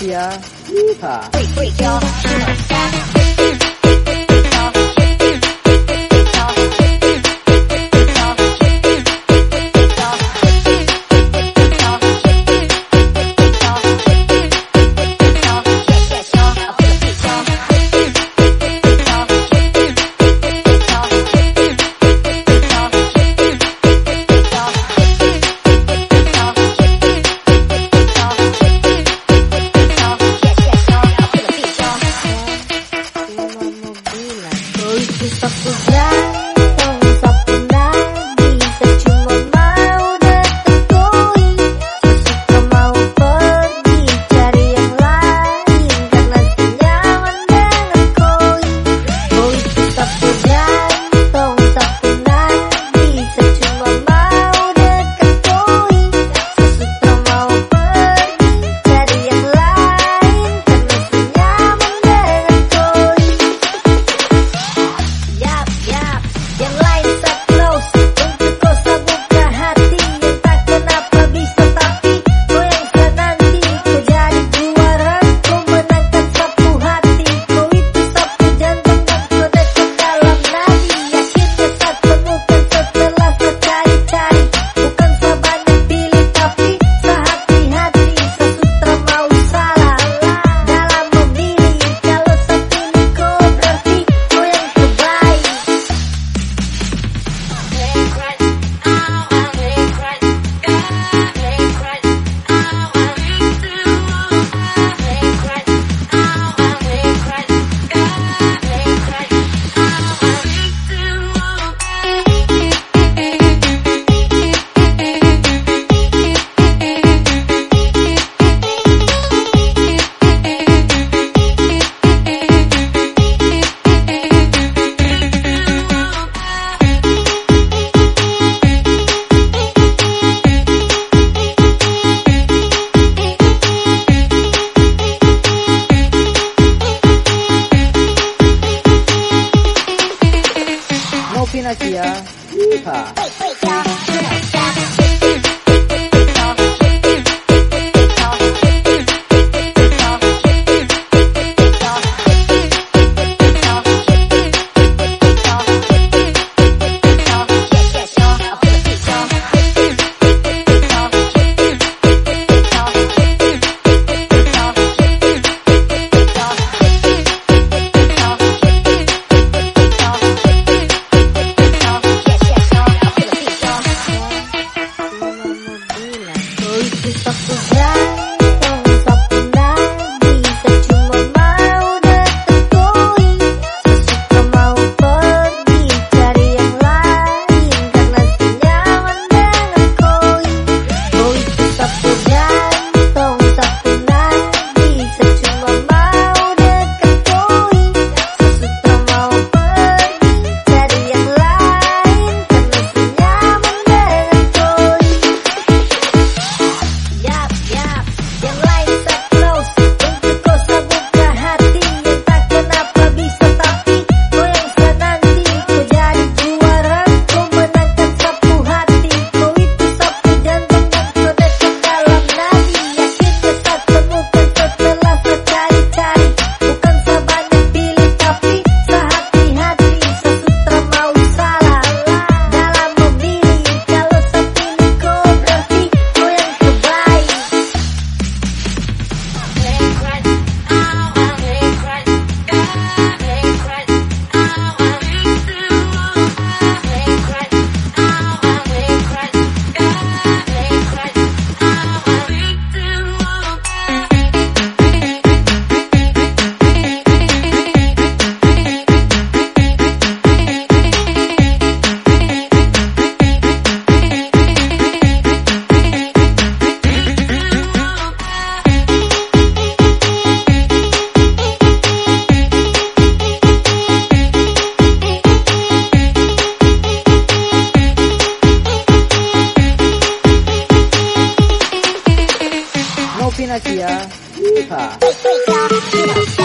别。Goodbye. Pinasia. Yeehaw. Pinasia. 对对焦